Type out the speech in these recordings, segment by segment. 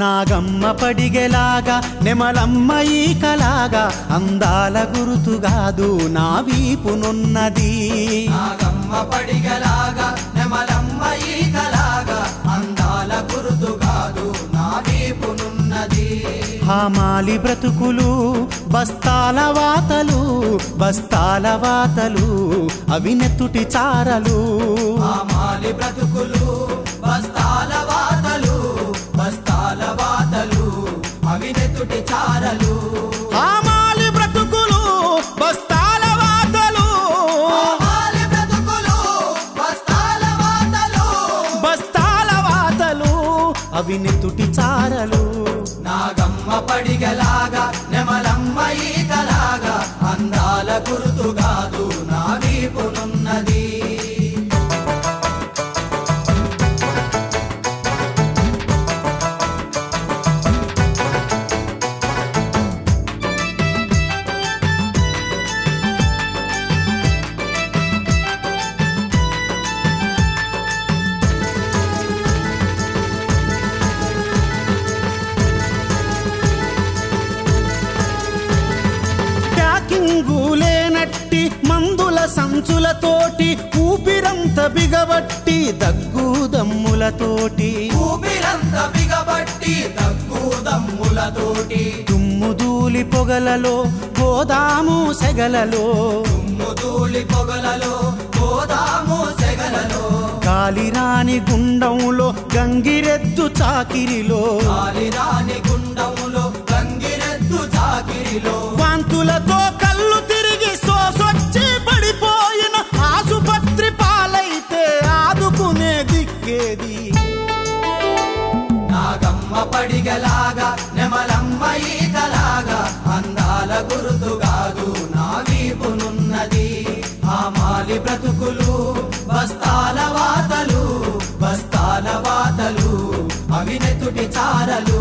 నాగమ్మ పడిగెలాగా నెమలమ్మ ఈకలాగా అందాల గురుతుగాదు నా వీపునున్నది. నాగమ్మ పడిగలాగా నెమలమ్మ ఈకలాగా అందాల గురుతు కాదు నా వీపునున్నది. హామాలి బ్రతుకులు బస్తాల వాతలు బస్తాల వాతలు అవి నెత్తుటి చారలు. ఆ మాలి బ్రతుకులు అవి తుటి చారలు. నాగమ్మ పడిగలాగా నెమలమ్మ ఈతలాగా అందాల గురుతుగా. ప్యాకింగు లేనట్టి మందుల సంచులతోటి ఊపిరంత బిగబట్టి దగ్గు దమ్ములతోటి. ఊపిరంత బిగబట్టి దగ్గు దమ్ములతోటి. దుమ్ము దూలి పొగలలో గోదాము సెగలలో. ముదూలి పొగలలో గోదాము సెగలలో. కాలిరాని గుండంలో గంగిరెద్దు చాకిరిలో. కాలిరాని గుండములో గంగిరెద్దు చాకిరిలో. వాంతులతో గుర్తు కాదు నా వీపునున్నది. ఆ మాలి బ్రతుకులు బస్తాల వాతలు బస్తాల వాతలు అవినెతుటి చారలు.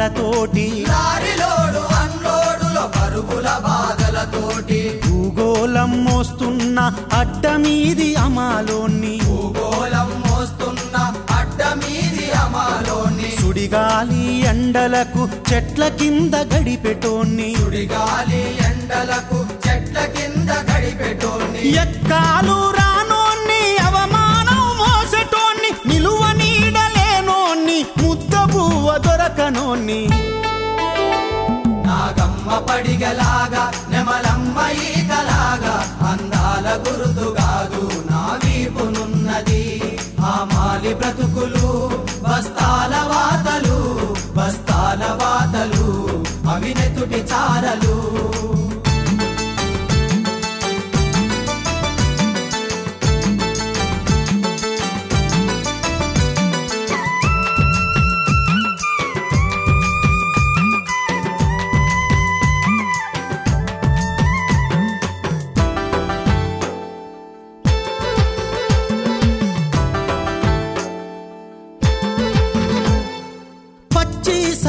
బాధలతోటి. లారీలోడు అన్లోడులో పరుగుల బాధలతోటి. భూగోళం మోస్తున్న అడ్డమీది అమాలోని భూగోళం మోస్తున్న అడ్డ మీది అమాలోని సుడిగాలి ఎండలకు చెట్ల కింద గడిపెటోన్ని. సుడిగాలి ఎండలకు చెట్ల కింద గడిపెటోని ఎక్కాలు పువ్వ నాగమ్మ పడిగలాగా నెమలమ్మ ఈకలాగా అందాల గురుతు కాదు నా వీపునున్నది. ఆ మాలి బ్రతుకులు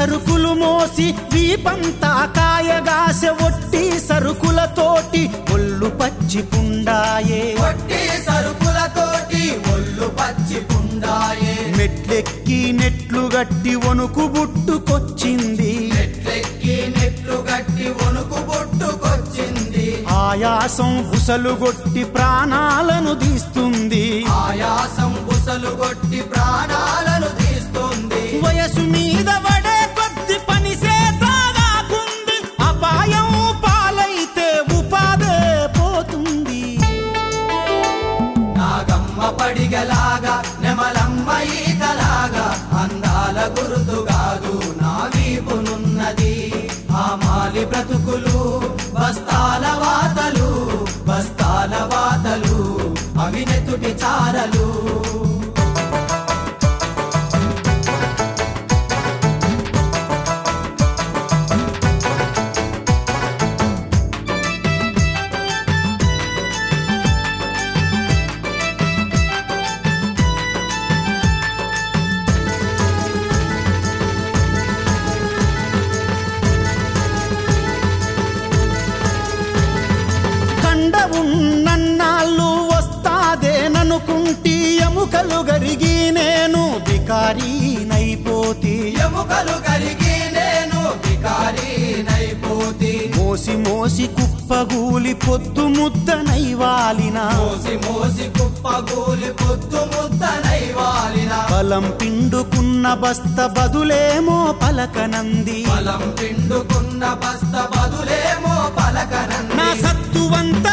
సరుకులు మోసి వీపంతా కాయగాసె ఒట్టి సరుకులతోటి ఒళ్ళు పచ్చి పుండాయే. కొట్టి సరుకులతోటి ఒళ్ళు పచ్చి పుండాయే. మెట్లెక్కి నెట్లు గట్టి వణుకు బుట్టుకొచ్చింది. నెట్లెక్కి నెట్లు గట్టి వణుకు బొట్టుకొచ్చింది. ఆయాసం బుసలుగొట్టి ప్రాణాలను తీస్తుంది. ఆయాసం బుసలు కొట్టి ప్రాణాలను తీస్తుంది. వయసు మీద వాతలు అవినెతుటి ఎముకలు గరిగి నేను బికారీనైపోతి ఎముకలు కరిగి నేను బికారీనైపోతి మోసి మోసి కుప్పగూలి పొద్దు ముద్దనైవాలిన మోసి మోసి కుప్పగూలి పొద్దు ముద్దనైవాలిన బలం పిండుకున్న బస్త బదులేమో పలకనంది. బలం పిండుకున్న బస్త బదులేమో నా పలకనంది సత్తువంత